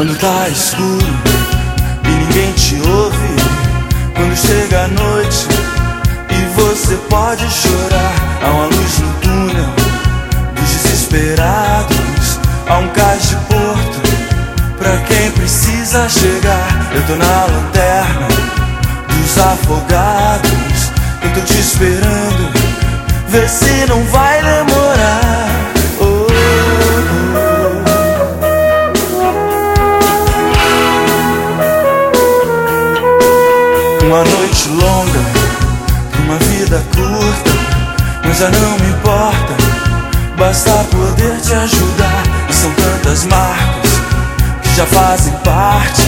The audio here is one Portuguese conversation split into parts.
Quando tá escuro e ninguém te ouve. Quando chega a noite e você pode chorar. Há uma luz no túnel dos desesperados. Há um cais de porto pra quem precisa chegar. Eu tô na lanterna dos afogados. Eu tô te esperando. Vê se não vai Uma noite longa, uma vida curta, mas já não me importa. Basta poder te ajudar. E são tantas marcas que já fazem parte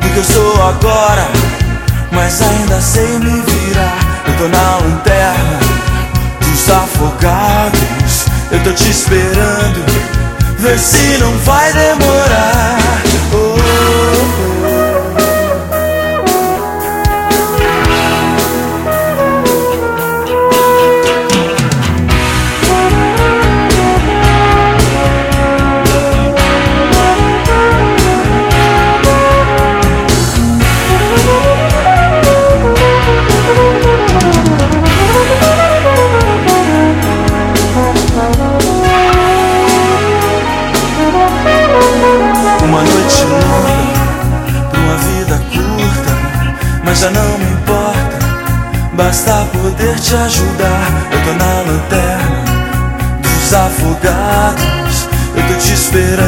do que eu sou agora. Mas ainda sei me virar. Eu tô na lanterna dos afogados. Eu tô te esperando. Vê se não vai demorar. Uma noite longa, pra uma vida curta, mas já não me importa. Basta poder te ajudar. Eu tô na lanterna dos afogados. Eu tô te esperando.